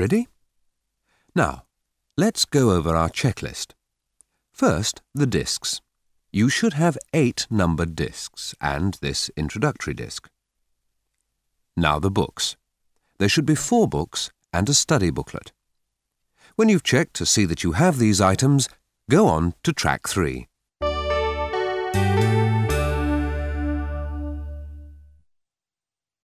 Ready? Now, let's go over our checklist. First, the discs. You should have eight numbered discs and this introductory disc. Now the books. There should be four books and a study booklet. When you've checked to see that you have these items, go on to track three.